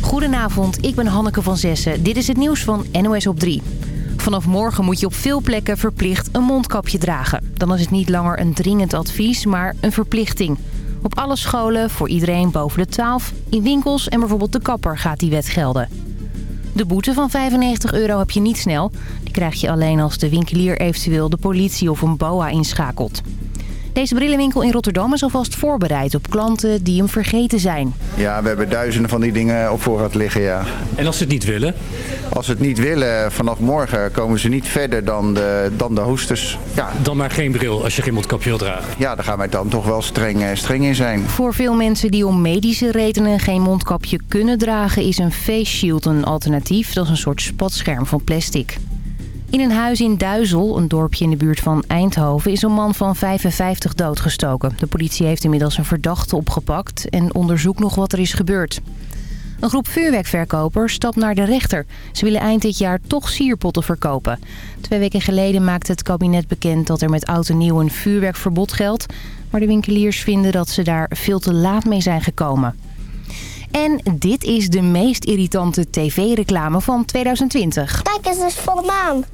Goedenavond, ik ben Hanneke van Zessen. Dit is het nieuws van NOS op 3. Vanaf morgen moet je op veel plekken verplicht een mondkapje dragen. Dan is het niet langer een dringend advies, maar een verplichting. Op alle scholen, voor iedereen boven de 12, in winkels en bijvoorbeeld de kapper gaat die wet gelden. De boete van 95 euro heb je niet snel. Die krijg je alleen als de winkelier eventueel de politie of een BOA inschakelt. Deze brillenwinkel in Rotterdam is alvast voorbereid op klanten die hem vergeten zijn. Ja, we hebben duizenden van die dingen op voorraad liggen, ja. En als ze het niet willen? Als ze het niet willen, vanaf morgen komen ze niet verder dan de, dan de hoesters. Ja. Dan maar geen bril als je geen mondkapje wil dragen? Ja, daar gaan wij dan toch wel streng, streng in zijn. Voor veel mensen die om medische redenen geen mondkapje kunnen dragen... is een face shield een alternatief. Dat is een soort spatscherm van plastic. In een huis in Duizel, een dorpje in de buurt van Eindhoven... is een man van 55 doodgestoken. De politie heeft inmiddels een verdachte opgepakt... en onderzoekt nog wat er is gebeurd. Een groep vuurwerkverkopers stapt naar de rechter. Ze willen eind dit jaar toch sierpotten verkopen. Twee weken geleden maakte het kabinet bekend dat er met oud en nieuw een vuurwerkverbod geldt. Maar de winkeliers vinden dat ze daar veel te laat mee zijn gekomen. En dit is de meest irritante tv-reclame van 2020. Kijk, het is volle maan.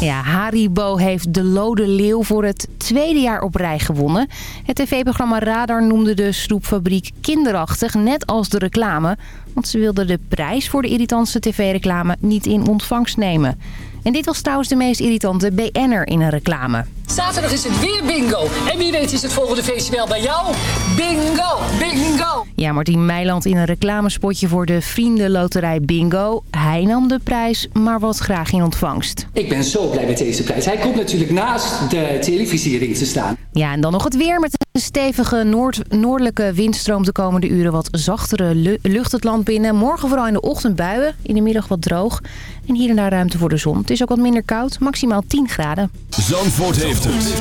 Ja, Haribo heeft de Lode Leeuw voor het tweede jaar op rij gewonnen. Het tv-programma Radar noemde de snoepfabriek kinderachtig, net als de reclame. Want ze wilden de prijs voor de irritantste tv-reclame niet in ontvangst nemen. En dit was trouwens de meest irritante BN'er in een reclame. Zaterdag is het weer bingo. En wie weet is het volgende feestje wel bij jou. Bingo, bingo. Ja, Martien Meiland in een reclamespotje voor de Vriendenloterij Bingo. Hij nam de prijs, maar was graag in ontvangst. Ik ben zo blij met deze prijs. Hij komt natuurlijk naast de televisiering te staan. Ja, en dan nog het weer met een stevige noord noordelijke windstroom de komende uren wat zachtere lucht het land binnen. Morgen vooral in de ochtend buien, in de middag wat droog. En hier en daar ruimte voor de zon. Het is ook wat minder koud, maximaal 10 graden. Zandvoort heeft het.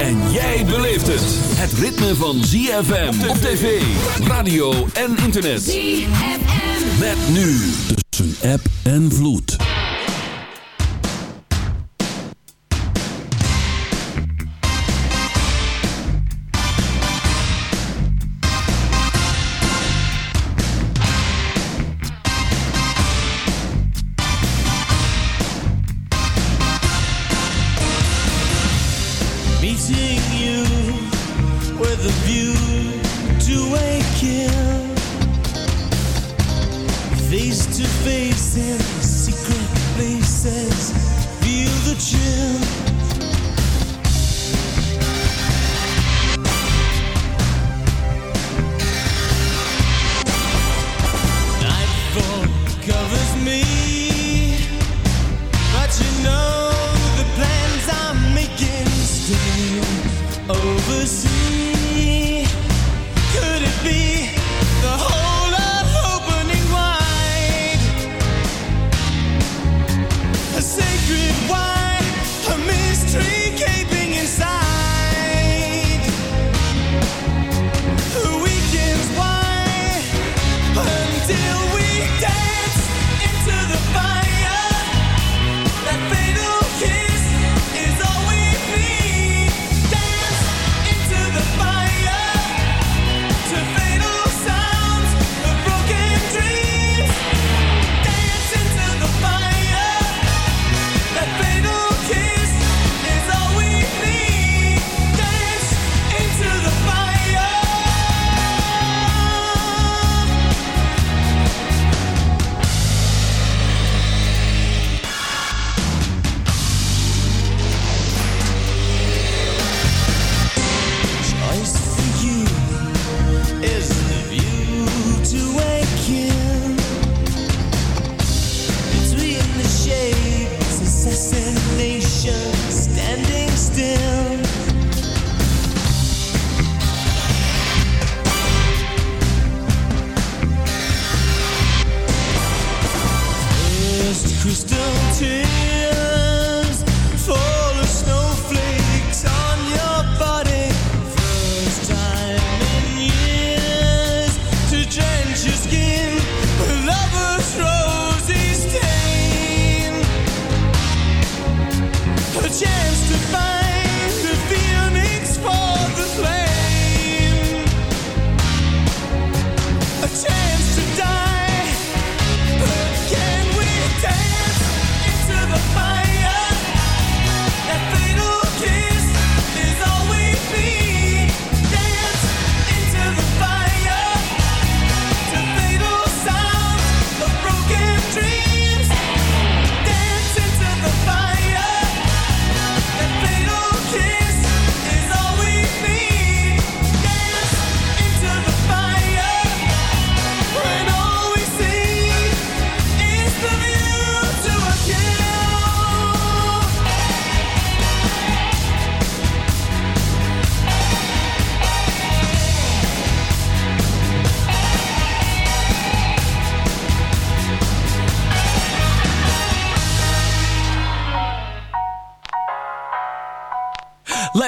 En jij beleeft het. Het ritme van ZFM op tv, radio en internet. ZFM. Met nu tussen app en vloed.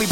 me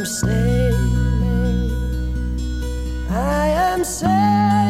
Am sailing, I am sailing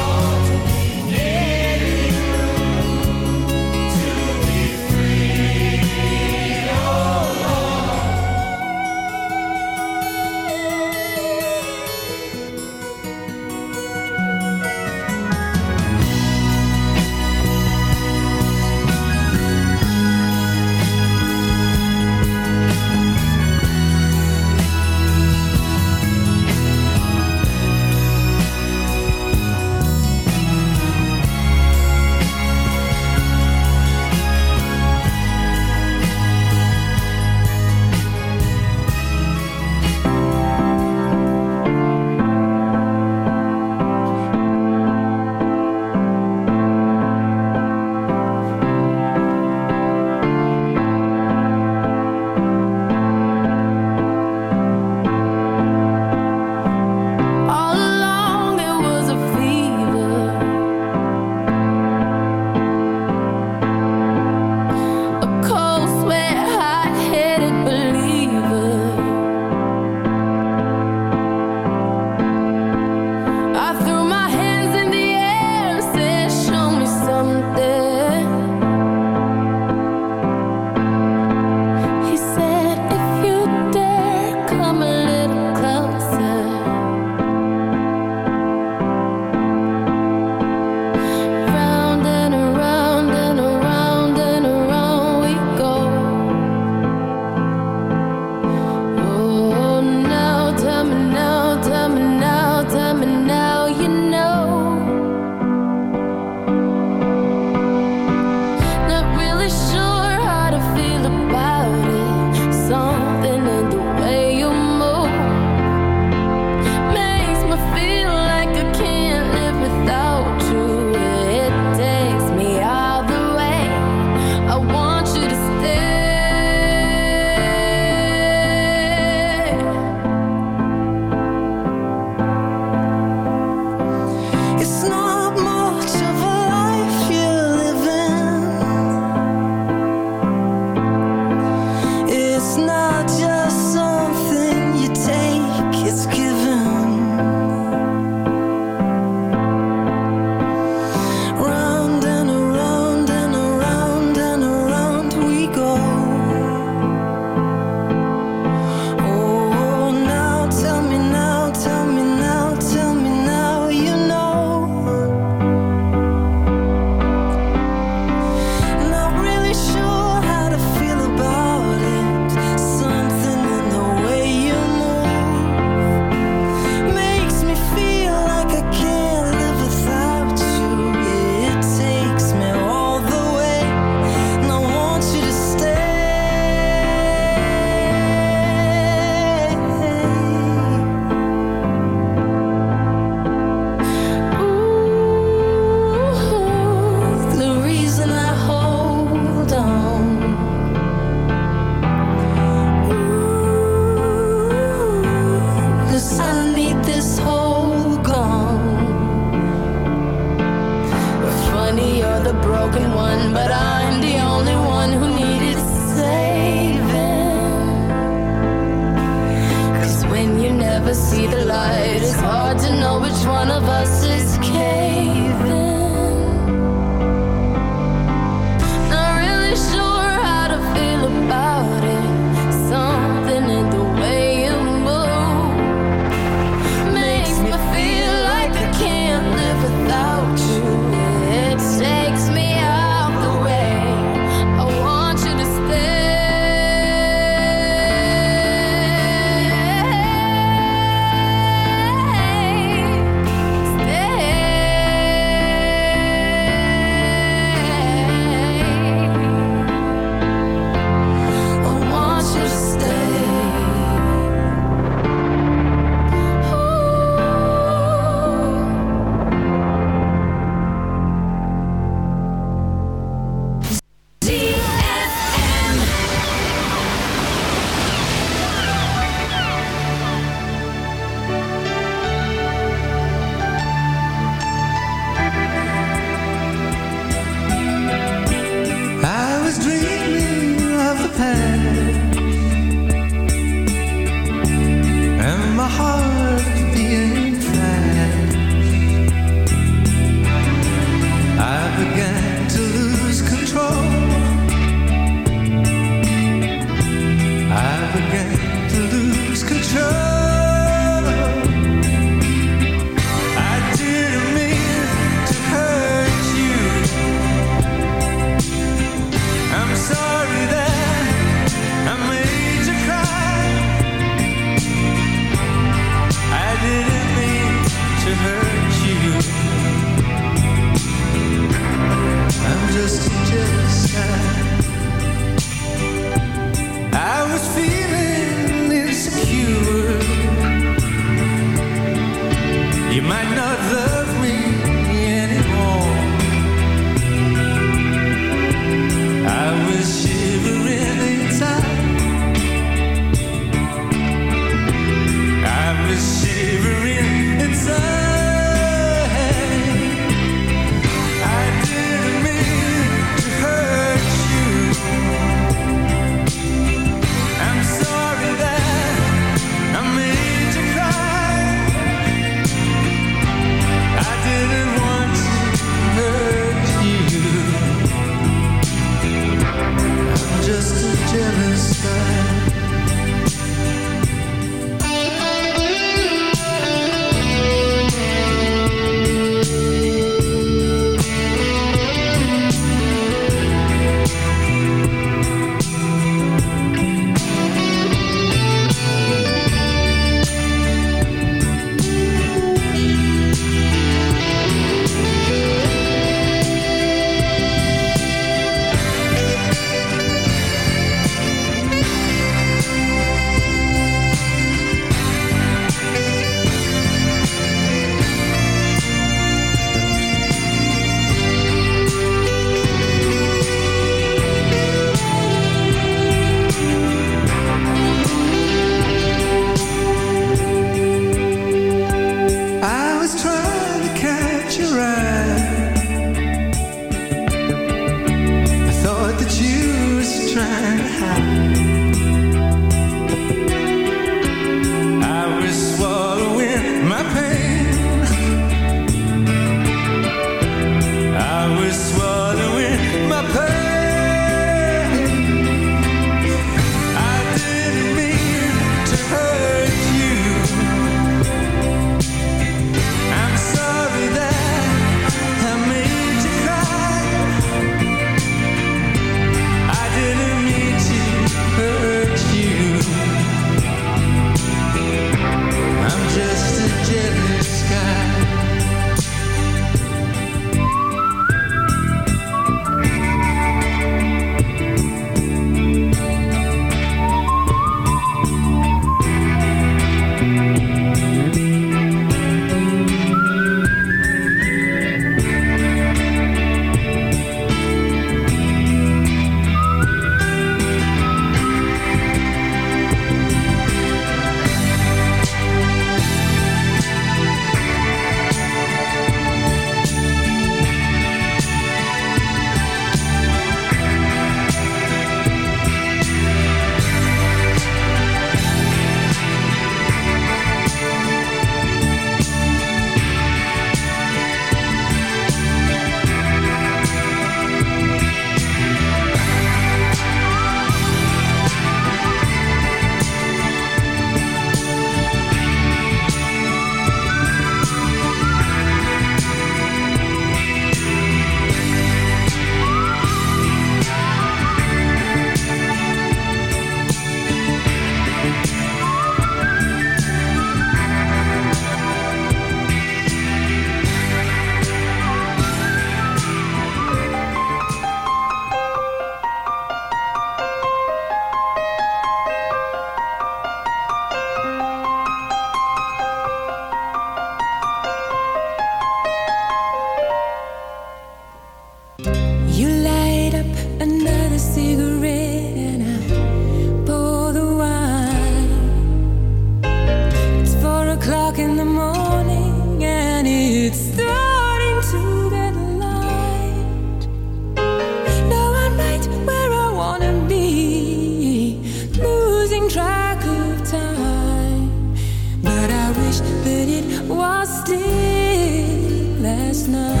now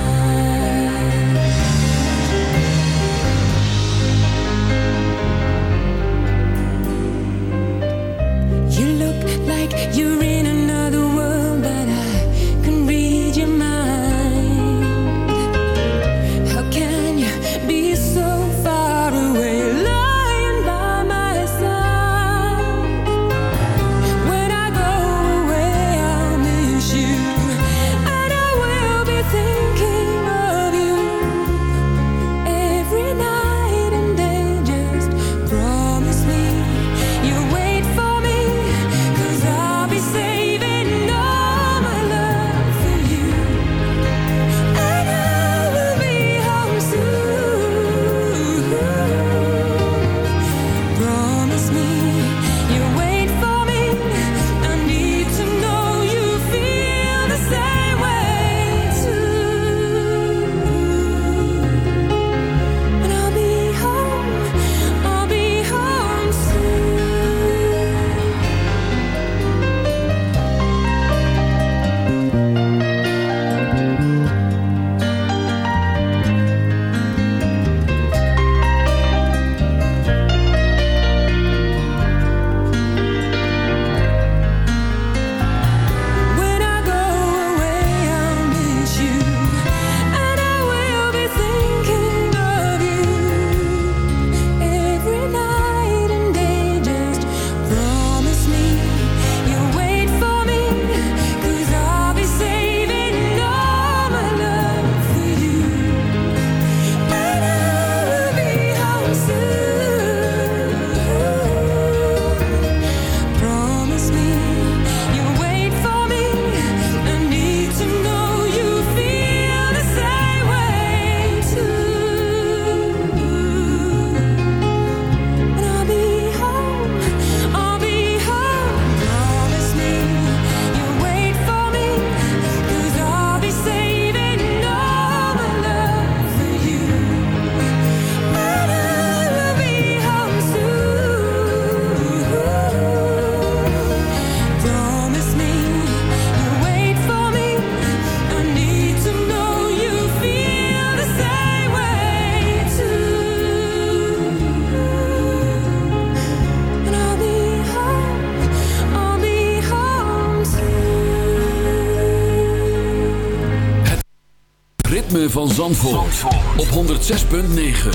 Zandvoort, op 106.9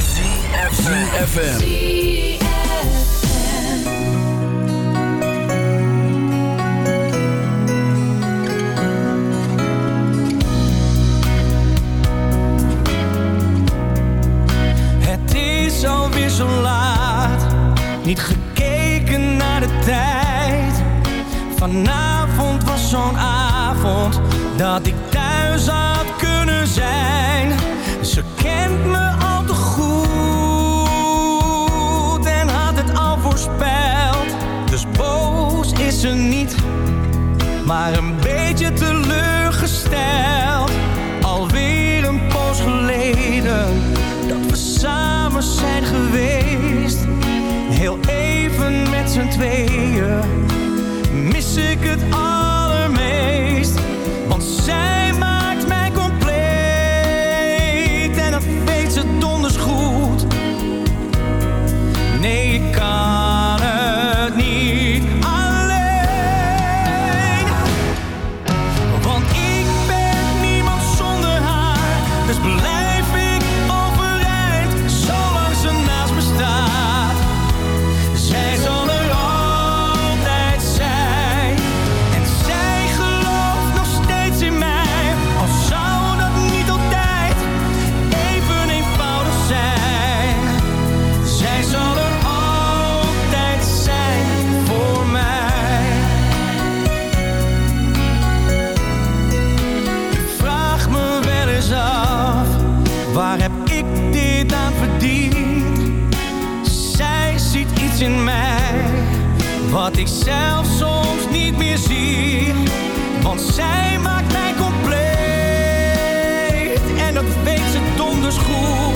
CFFM Het is alweer zo laat. Niet gekeken naar de tijd. Vanavond was zo'n avond Dat ik thuis had maar een beetje teleurgesteld. Alweer een poos geleden dat we samen zijn geweest. Heel even met z'n tweeën mis ik het al. Want zij maakt mij compleet. En dat weet ze donders goed.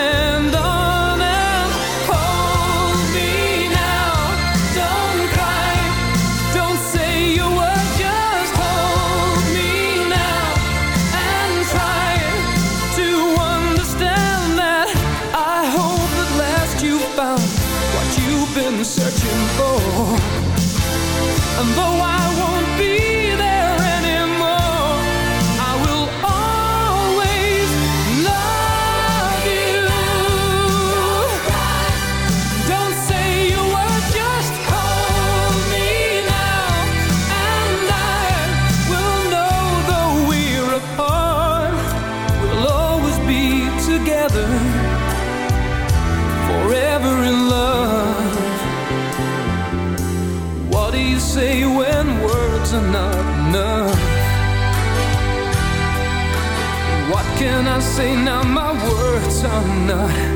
words are not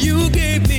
you gave me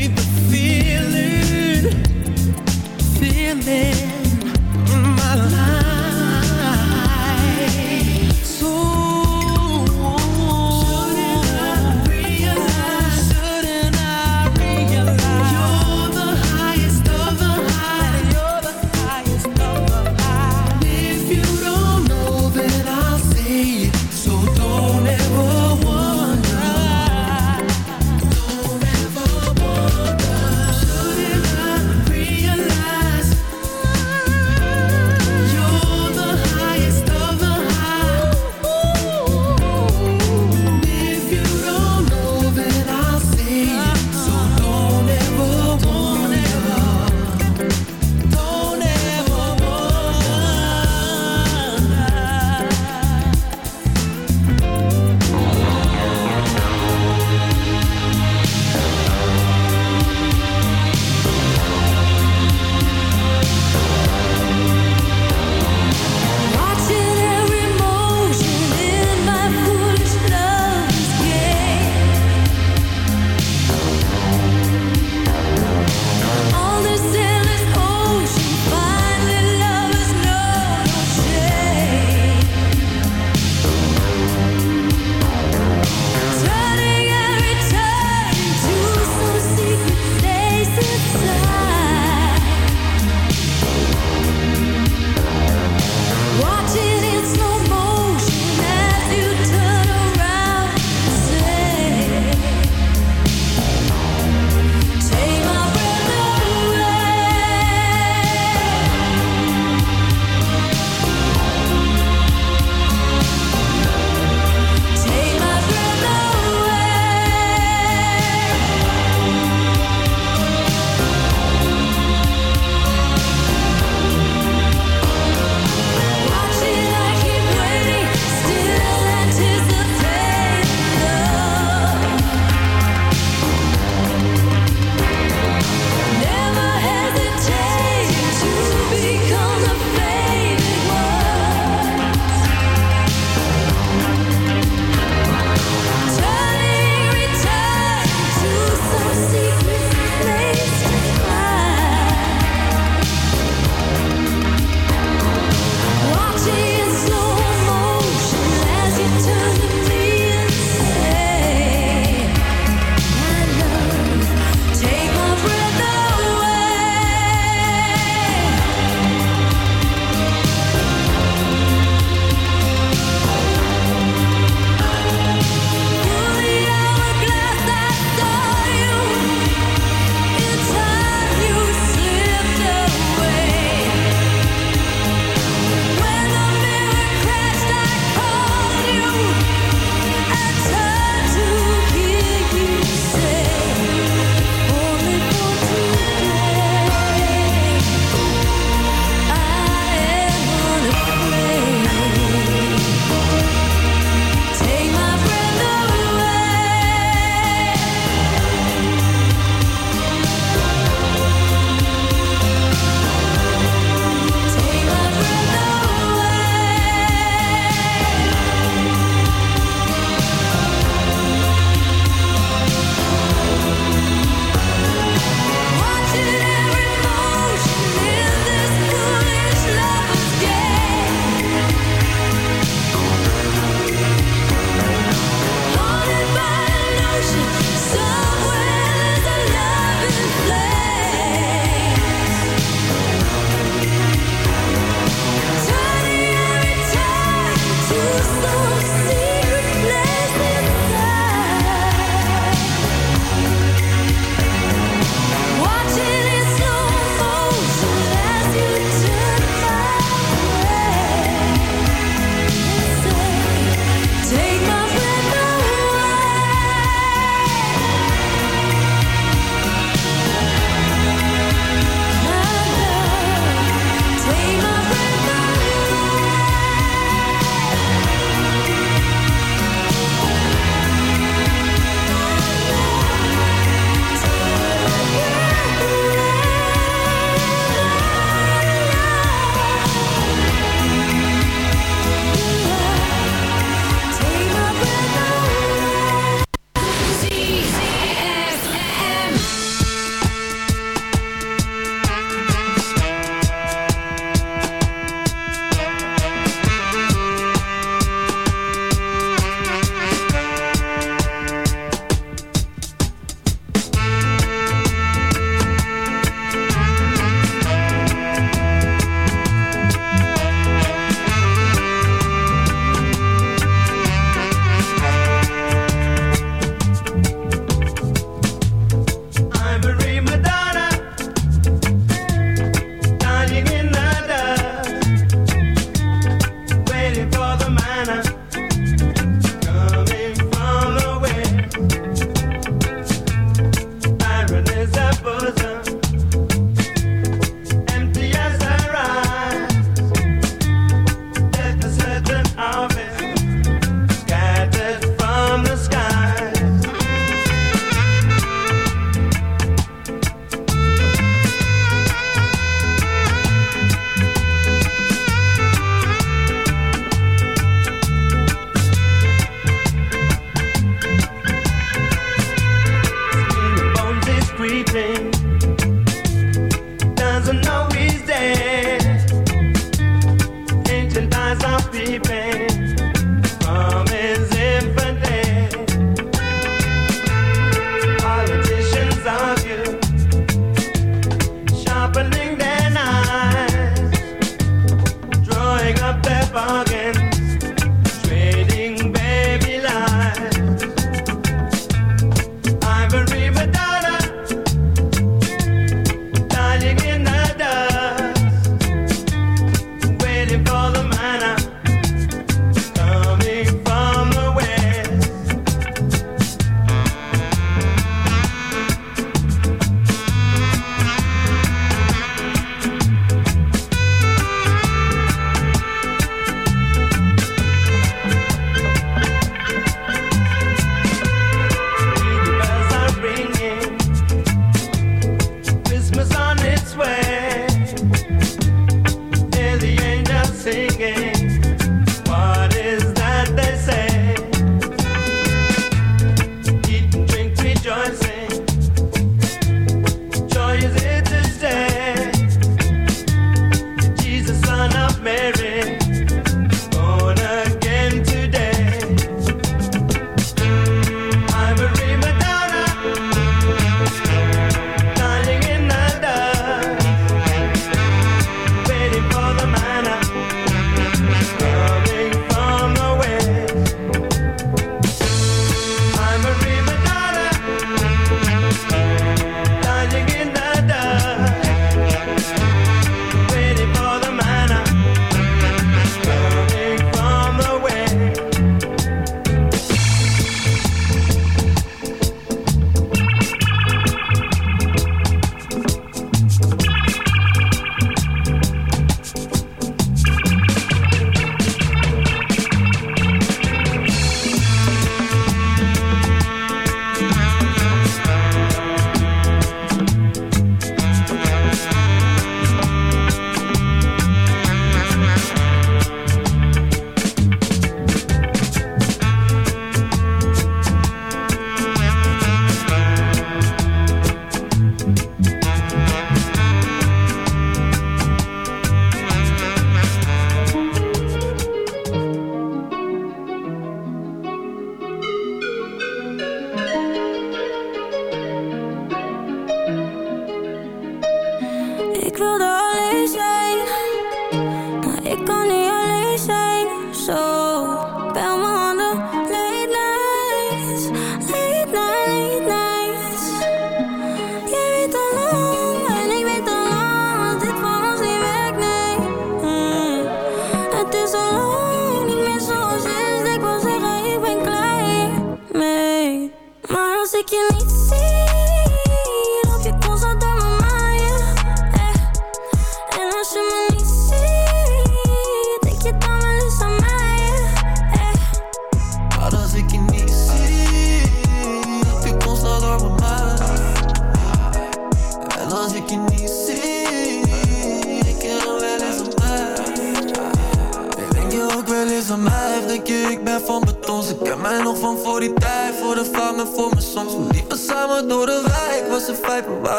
can leave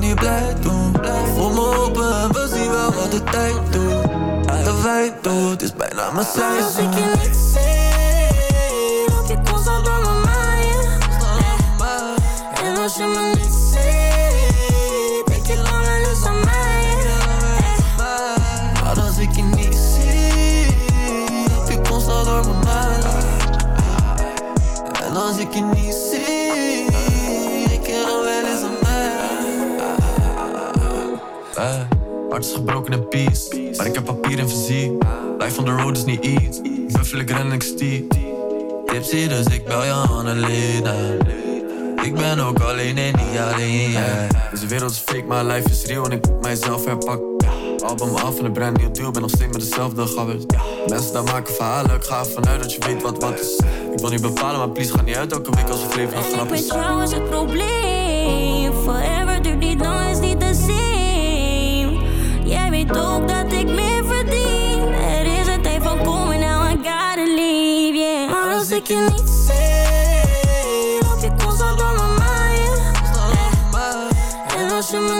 kan hier blij doen. Voor me open en we zien wel wat de tijd doet. Aan de wijk doet, is bijna mijn seizoen. Van on the road is niet iets. Buffel, ik ren, ik stiep. Tipsy, dus ik bel je Annelena. Ik ben ook alleen en niet alleen, yeah. Deze wereld is fake, maar life is real en ik moet mijzelf herpakken. Album af en een brand nieuw deal, ben nog steeds met dezelfde gabbers. Mensen daar maken verhalen, ik ga ervan uit dat je weet wat wat is. Ik wil niet bepalen, maar please ga niet uit elke week als we leven nog grap is. jou is het probleem, forever duurt niet, lang is niet de same. Jij weet ook dat ik meer je je